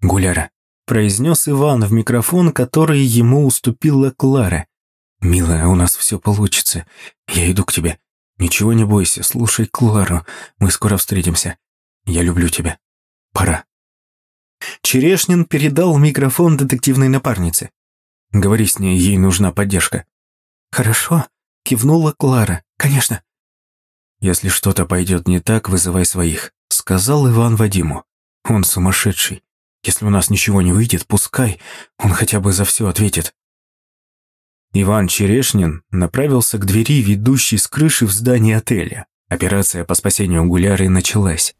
Гуляра», – произнес Иван в микрофон, который ему уступила Клара. «Милая, у нас все получится. Я иду к тебе. Ничего не бойся, слушай Клару. Мы скоро встретимся. Я люблю тебя. Пора». Черешнин передал микрофон детективной напарнице. «Говори с ней, ей нужна поддержка». «Хорошо», – кивнула Клара. «Конечно». «Если что-то пойдет не так, вызывай своих», – сказал Иван Вадиму. «Он сумасшедший. Если у нас ничего не выйдет, пускай. Он хотя бы за все ответит». Иван Черешнин направился к двери, ведущей с крыши в здание отеля. Операция по спасению Гуляры началась.